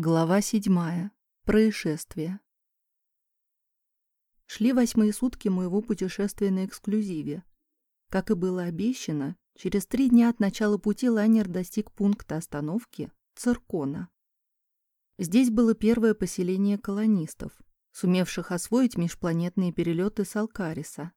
Глава седьмая. Происшествие. Шли восьмые сутки моего путешествия на эксклюзиве. Как и было обещано, через три дня от начала пути лайнер достиг пункта остановки Циркона. Здесь было первое поселение колонистов, сумевших освоить межпланетные перелеты с Алкариса.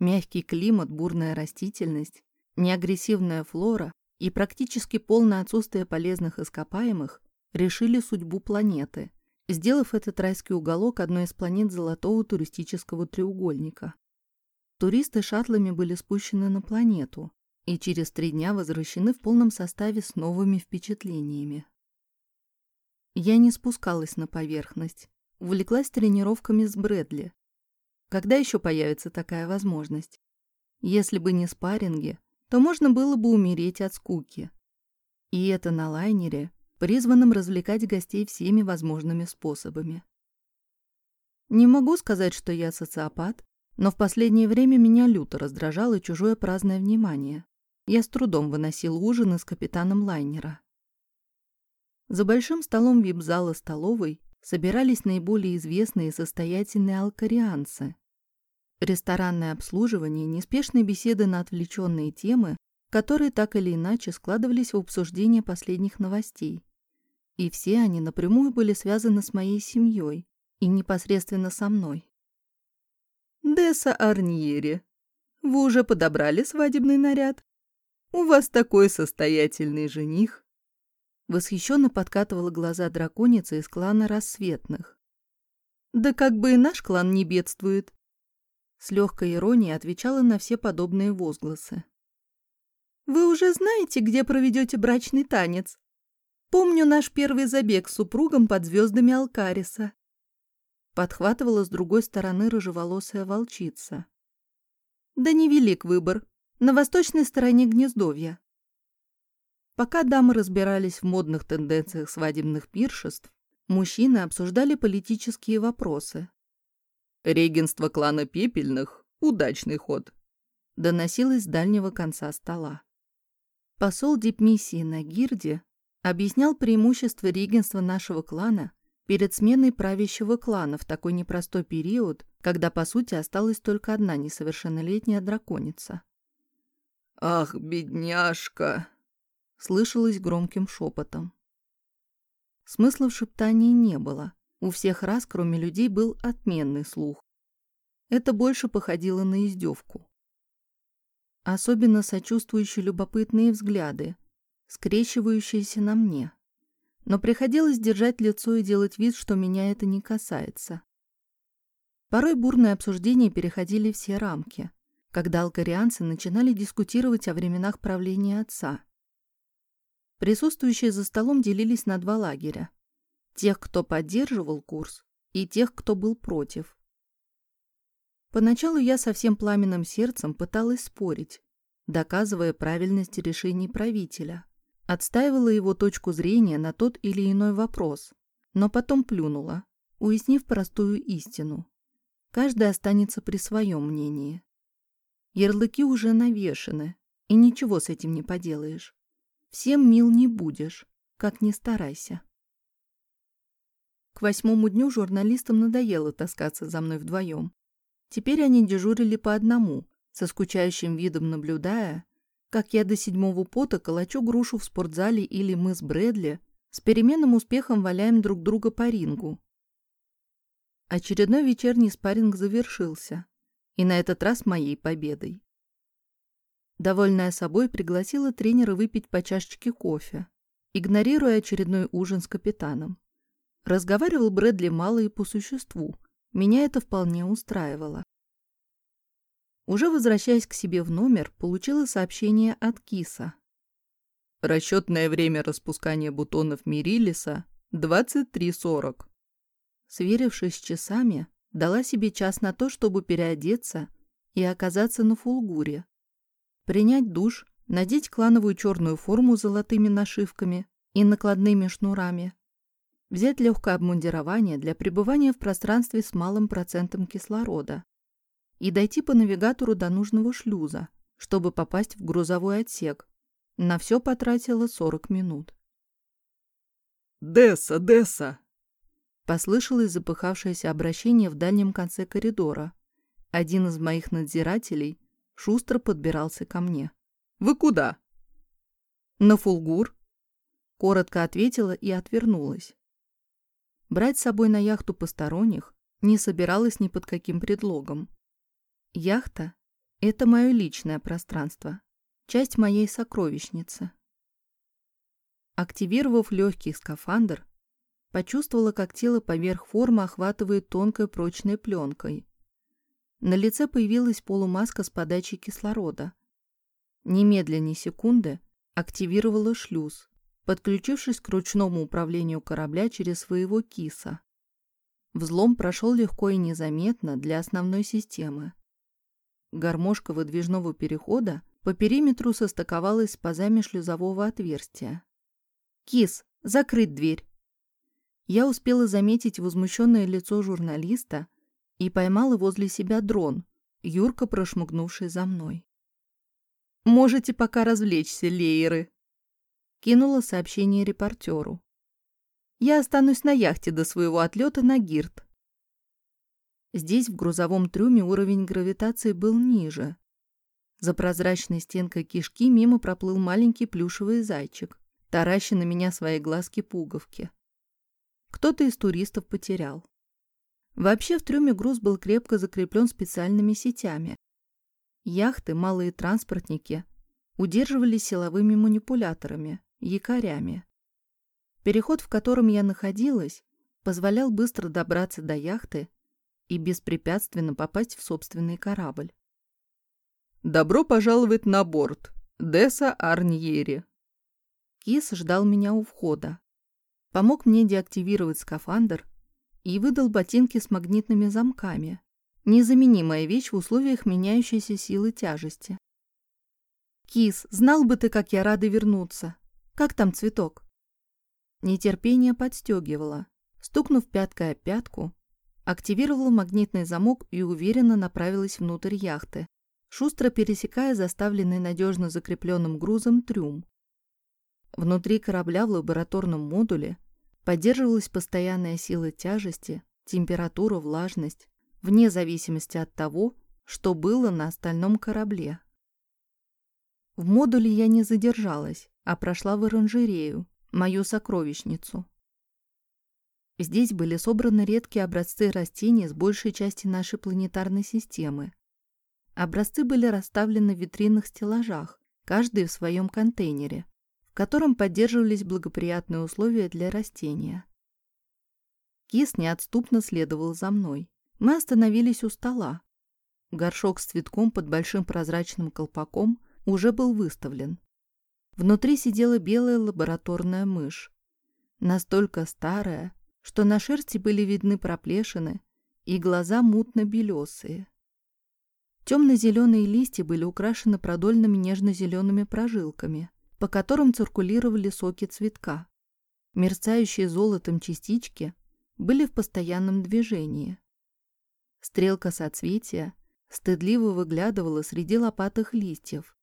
Мягкий климат, бурная растительность, неагрессивная флора и практически полное отсутствие полезных ископаемых решили судьбу планеты, сделав этот райский уголок одной из планет золотого туристического треугольника. Туристы шаттлами были спущены на планету и через три дня возвращены в полном составе с новыми впечатлениями. Я не спускалась на поверхность, увлеклась тренировками с Брэдли. Когда еще появится такая возможность? Если бы не спарринги, то можно было бы умереть от скуки. И это на лайнере, призванным развлекать гостей всеми возможными способами. Не могу сказать, что я социопат, но в последнее время меня люто раздражало чужое праздное внимание. Я с трудом выносил ужины с капитаном лайнера. За большим столом вип-зала столовой собирались наиболее известные и состоятельные алкарианцы. Ресторанное обслуживание, неспешные беседы на отвлеченные темы которые так или иначе складывались в обсуждение последних новостей. И все они напрямую были связаны с моей семьей и непосредственно со мной. «Десса Арньери, вы уже подобрали свадебный наряд? У вас такой состоятельный жених!» Восхищенно подкатывала глаза драконица из клана Рассветных. «Да как бы и наш клан не бедствует!» С легкой иронией отвечала на все подобные возгласы. Вы уже знаете, где проведете брачный танец? Помню наш первый забег с супругом под звездами Алкариса. Подхватывала с другой стороны рыжеволосая волчица. Да невелик выбор. На восточной стороне гнездовья. Пока дамы разбирались в модных тенденциях свадебных пиршеств, мужчины обсуждали политические вопросы. «Регенство клана Пепельных – удачный ход», – доносилось с дальнего конца стола. Посол дипмиссии на Гирде объяснял преимущества регенства нашего клана перед сменой правящего клана в такой непростой период, когда, по сути, осталась только одна несовершеннолетняя драконица. «Ах, бедняжка!» — слышалось громким шепотом. Смысла в шептании не было. У всех раз, кроме людей, был отменный слух. Это больше походило на издевку. Особенно сочувствующие любопытные взгляды, скрещивающиеся на мне. Но приходилось держать лицо и делать вид, что меня это не касается. Порой бурные обсуждения переходили все рамки, когда алкарианцы начинали дискутировать о временах правления отца. Присутствующие за столом делились на два лагеря. Тех, кто поддерживал курс, и тех, кто был против. Поначалу я со всем пламенным сердцем пыталась спорить, доказывая правильность решений правителя. Отстаивала его точку зрения на тот или иной вопрос, но потом плюнула, уяснив простую истину. Каждый останется при своем мнении. Ярлыки уже навешаны, и ничего с этим не поделаешь. Всем мил не будешь, как ни старайся. К восьмому дню журналистам надоело таскаться за мной вдвоем. Теперь они дежурили по одному, со скучающим видом наблюдая, как я до седьмого пота калачу грушу в спортзале или мы с Брэдли с переменным успехом валяем друг друга по рингу. Очередной вечерний спарринг завершился, и на этот раз моей победой. Довольная собой, пригласила тренера выпить по чашечке кофе, игнорируя очередной ужин с капитаном. Разговаривал Брэдли мало и по существу, меня это вполне устраивало. Уже возвращаясь к себе в номер, получила сообщение от Киса. Расчетное время распускания бутонов Мирилиса – 23.40. Сверившись с часами, дала себе час на то, чтобы переодеться и оказаться на фулгуре. Принять душ, надеть клановую черную форму с золотыми нашивками и накладными шнурами, взять легкое обмундирование для пребывания в пространстве с малым процентом кислорода и дойти по навигатору до нужного шлюза, чтобы попасть в грузовой отсек. На все потратила 40 минут. «Десса, Десса!» Послышалось запыхавшееся обращение в дальнем конце коридора. Один из моих надзирателей шустро подбирался ко мне. «Вы куда?» «На фулгур», — коротко ответила и отвернулась. Брать с собой на яхту посторонних не собиралась ни под каким предлогом. Яхта — это мое личное пространство, часть моей сокровищницы. Активировав легкий скафандр, почувствовала, как тело поверх формы охватывает тонкой прочной пленкой. На лице появилась полумаска с подачей кислорода. Немедленно секунды активировала шлюз, подключившись к ручному управлению корабля через своего киса. Взлом прошел легко и незаметно для основной системы. Гармошка выдвижного перехода по периметру состыковалась с пазами шлюзового отверстия. «Кис, закрыть дверь!» Я успела заметить возмущенное лицо журналиста и поймала возле себя дрон, Юрка прошмыгнувший за мной. «Можете пока развлечься, лееры!» Кинула сообщение репортеру. «Я останусь на яхте до своего отлета на Гирт». Здесь, в грузовом трюме, уровень гравитации был ниже. За прозрачной стенкой кишки мимо проплыл маленький плюшевый зайчик тараща на меня свои глазки-пуговки. Кто-то из туристов потерял. Вообще в трюме груз был крепко закреплен специальными сетями. Яхты, малые транспортники удерживались силовыми манипуляторами, якорями. Переход, в котором я находилась, позволял быстро добраться до яхты и беспрепятственно попасть в собственный корабль. «Добро пожаловать на борт, Деса Арньери», Кис ждал меня у входа. Помог мне деактивировать скафандр и выдал ботинки с магнитными замками. Незаменимая вещь в условиях меняющейся силы тяжести. «Кис, знал бы ты, как я рада вернуться. Как там цветок?» Нетерпение подстегивало. Стукнув пяткой о пятку, активировала магнитный замок и уверенно направилась внутрь яхты, шустро пересекая заставленный надежно закрепленным грузом трюм. Внутри корабля в лабораторном модуле поддерживалась постоянная сила тяжести, температура, влажность, вне зависимости от того, что было на остальном корабле. В модуле я не задержалась, а прошла в оранжерею, мою сокровищницу. Здесь были собраны редкие образцы растений с большей части нашей планетарной системы. Образцы были расставлены в витринных стеллажах, каждый в своем контейнере, в котором поддерживались благоприятные условия для растения. Кис неотступно следовал за мной. Мы остановились у стола. Горшок с цветком под большим прозрачным колпаком уже был выставлен. Внутри сидела белая лабораторная мышь. Настолько старая, что на шерсти были видны проплешины и глаза мутно-белесые. Темно-зеленые листья были украшены продольными нежно-зелеными прожилками по которым циркулировали соки цветка. Мерцающие золотом частички были в постоянном движении. Стрелка соцветия стыдливо выглядывала среди лопатых листьев.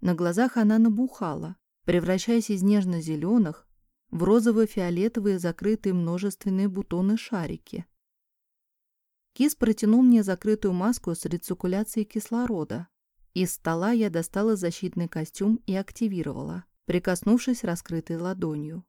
На глазах она набухала, превращаясь из нежно-зеленых в розово-фиолетовые закрытые множественные бутоны-шарики. Кис протянул мне закрытую маску с рециркуляцией кислорода. Из стола я достала защитный костюм и активировала, прикоснувшись раскрытой ладонью.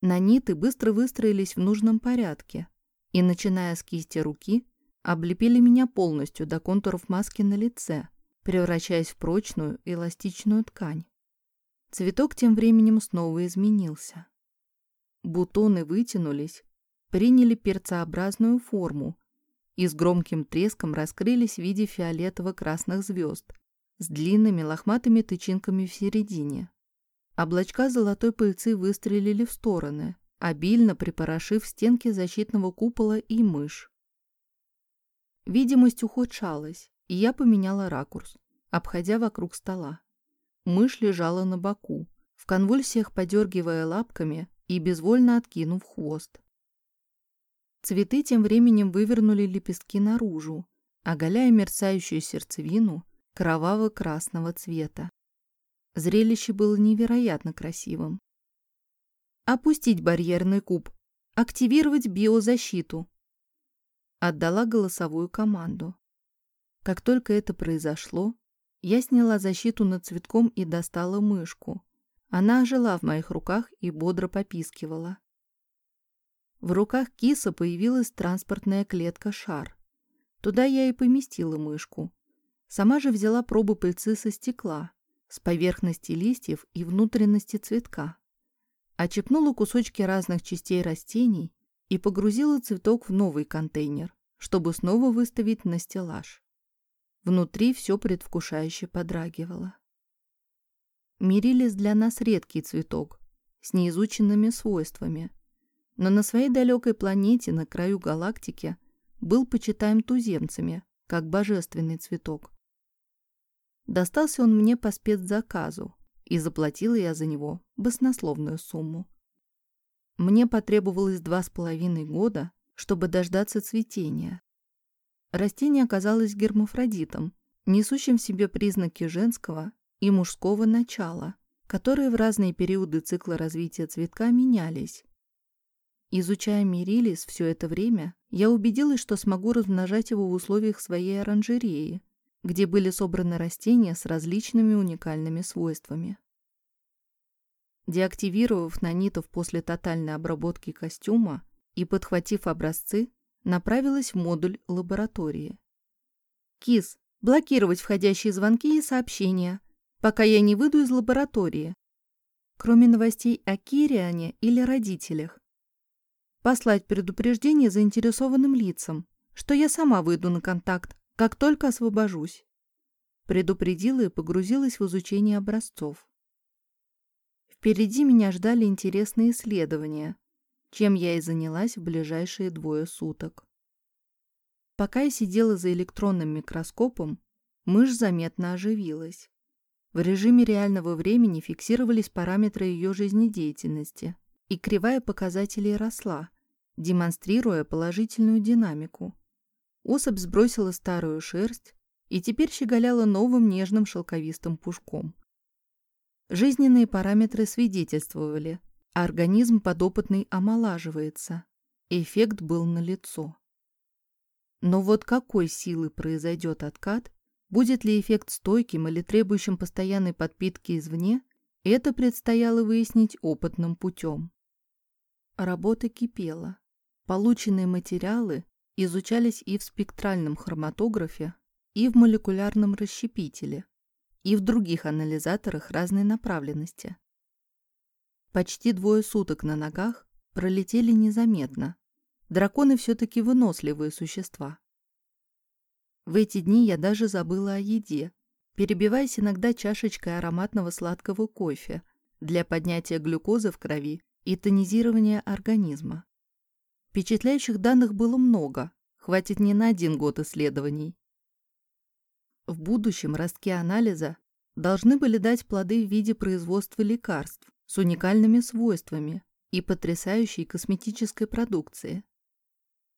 Наниты быстро выстроились в нужном порядке и, начиная с кисти руки, облепили меня полностью до контуров маски на лице, превращаясь в прочную эластичную ткань. Цветок тем временем снова изменился. Бутоны вытянулись, приняли перцеобразную форму и с громким треском раскрылись в виде фиолетово-красных звезд с длинными лохматыми тычинками в середине. Облачка золотой пыльцы выстрелили в стороны, обильно припорошив стенки защитного купола и мышь. Видимость ухудшалась, и я поменяла ракурс, обходя вокруг стола. Мышь лежала на боку, в конвульсиях подергивая лапками и безвольно откинув хвост. Цветы тем временем вывернули лепестки наружу, оголяя мерцающую сердцевину кроваво-красного цвета. Зрелище было невероятно красивым. Опустить барьерный куб. Активировать биозащиту. Отдала голосовую команду. Как только это произошло, я сняла защиту над цветком и достала мышку. Она ожила в моих руках и бодро попискивала. В руках киса появилась транспортная клетка-шар. Туда я и поместила мышку. Сама же взяла пробу пыльцы со стекла, с поверхности листьев и внутренности цветка. Очепнула кусочки разных частей растений и погрузила цветок в новый контейнер, чтобы снова выставить на стеллаж. Внутри все предвкушающе подрагивало. Мирилис для нас редкий цветок, с неизученными свойствами. Но на своей далекой планете, на краю галактики, был почитаем туземцами, как божественный цветок. Достался он мне по спецзаказу, и заплатила я за него баснословную сумму. Мне потребовалось два с половиной года, чтобы дождаться цветения. Растение оказалось гермафродитом, несущим в себе признаки женского и мужского начала, которые в разные периоды цикла развития цветка менялись. Изучая Мирилис все это время, я убедилась, что смогу размножать его в условиях своей оранжереи, где были собраны растения с различными уникальными свойствами. Деактивировав нанитов после тотальной обработки костюма и подхватив образцы, направилась в модуль лаборатории. «Кис, блокировать входящие звонки и сообщения», пока я не выйду из лаборатории. Кроме новостей о Кириане или родителях. Послать предупреждение заинтересованным лицам, что я сама выйду на контакт, как только освобожусь. Предупредила и погрузилась в изучение образцов. Впереди меня ждали интересные исследования, чем я и занялась в ближайшие двое суток. Пока я сидела за электронным микроскопом, мышь заметно оживилась. В режиме реального времени фиксировались параметры ее жизнедеятельности, и кривая показателей росла, демонстрируя положительную динамику. Особь сбросила старую шерсть и теперь щеголяла новым нежным шелковистым пушком. Жизненные параметры свидетельствовали, организм подопытный омолаживается. Эффект был налицо. Но вот какой силы произойдет откат, Будет ли эффект стойким или требующим постоянной подпитки извне, это предстояло выяснить опытным путем. Работа кипела. Полученные материалы изучались и в спектральном хроматографе, и в молекулярном расщепителе, и в других анализаторах разной направленности. Почти двое суток на ногах пролетели незаметно. Драконы все-таки выносливые существа. В эти дни я даже забыла о еде, перебиваясь иногда чашечкой ароматного сладкого кофе для поднятия глюкозы в крови и тонизирования организма. Впечатляющих данных было много, хватит не на один год исследований. В будущем ростки анализа должны были дать плоды в виде производства лекарств с уникальными свойствами и потрясающей косметической продукции.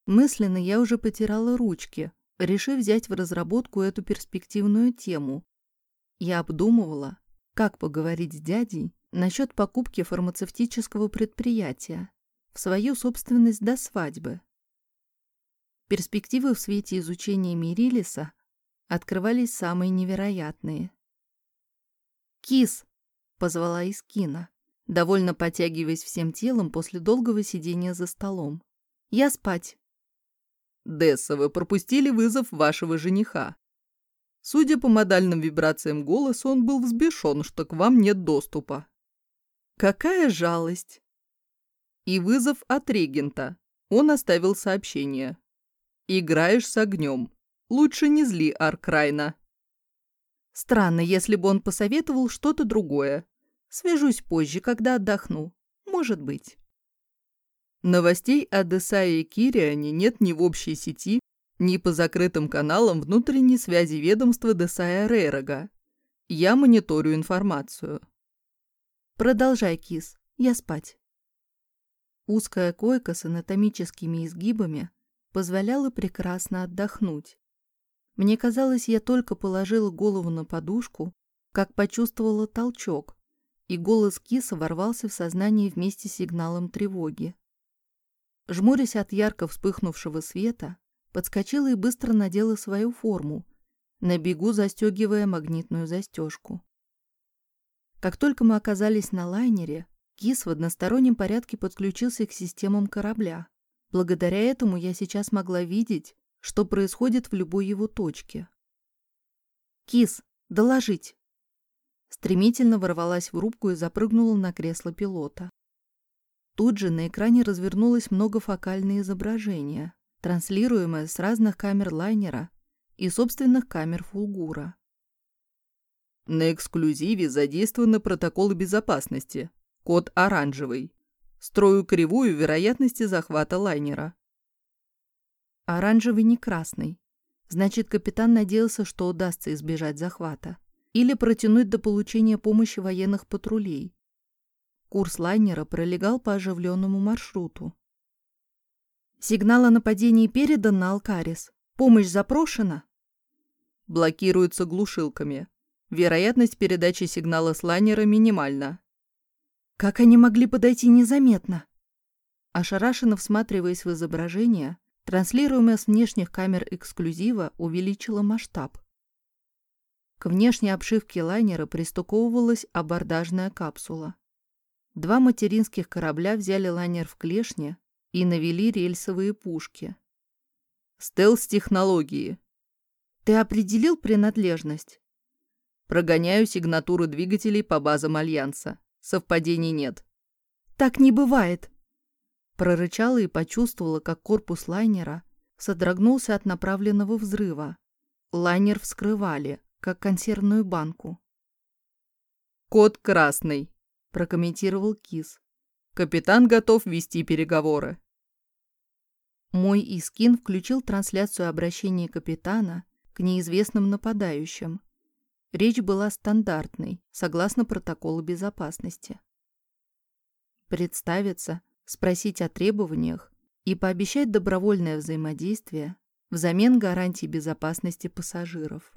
Мысленно я уже потирала ручки, решив взять в разработку эту перспективную тему. Я обдумывала, как поговорить с дядей насчет покупки фармацевтического предприятия в свою собственность до свадьбы. Перспективы в свете изучения Мирилиса открывались самые невероятные. «Кис!» — позвала Искина, довольно потягиваясь всем телом после долгого сидения за столом. «Я спать!» «Десса, вы пропустили вызов вашего жениха». Судя по модальным вибрациям голоса, он был взбешен, что к вам нет доступа. «Какая жалость!» И вызов от регента. Он оставил сообщение. «Играешь с огнем. Лучше не зли Аркрайна». Странно, если бы он посоветовал что-то другое. Свяжусь позже, когда отдохну. Может быть. Новостей о Десае и Кириане нет ни в общей сети, ни по закрытым каналам внутренней связи ведомства Десая Рейрога. Я мониторю информацию. Продолжай, Кис. Я спать. Узкая койка с анатомическими изгибами позволяла прекрасно отдохнуть. Мне казалось, я только положила голову на подушку, как почувствовала толчок, и голос киса ворвался в сознание вместе с сигналом тревоги. Жмурясь от ярко вспыхнувшего света, подскочила и быстро надела свою форму, на бегу застегивая магнитную застежку. Как только мы оказались на лайнере, КИС в одностороннем порядке подключился к системам корабля. Благодаря этому я сейчас могла видеть, что происходит в любой его точке. «Кис, доложить!» Стремительно ворвалась в рубку и запрыгнула на кресло пилота. Тут же на экране развернулось многофокальное изображение, транслируемое с разных камер лайнера и собственных камер Фулгура. На эксклюзиве задействованы протоколы безопасности. Код оранжевый. Строю кривую вероятности захвата лайнера. Оранжевый не красный. Значит, капитан надеялся, что удастся избежать захвата. Или протянуть до получения помощи военных патрулей. Курс лайнера пролегал по оживленному маршруту. Сигнал о нападении передан на Алкарис. Помощь запрошена? Блокируется глушилками. Вероятность передачи сигнала с лайнера минимальна. Как они могли подойти незаметно? Ошарашенно всматриваясь в изображение, транслируемое с внешних камер эксклюзива увеличило масштаб. К внешней обшивке лайнера пристуковывалась абордажная капсула. Два материнских корабля взяли лайнер в клешне и навели рельсовые пушки. Стелс-технологии. Ты определил принадлежность? Прогоняю сигнатуру двигателей по базам Альянса. Совпадений нет. Так не бывает. Прорычала и почувствовала, как корпус лайнера содрогнулся от направленного взрыва. Лайнер вскрывали, как консервную банку. «Код красный», — прокомментировал Кис. «Капитан готов вести переговоры». Мой Искин включил трансляцию обращения капитана к неизвестным нападающим. Речь была стандартной, согласно протоколу безопасности. Представиться, спросить о требованиях и пообещать добровольное взаимодействие взамен гарантий безопасности пассажиров.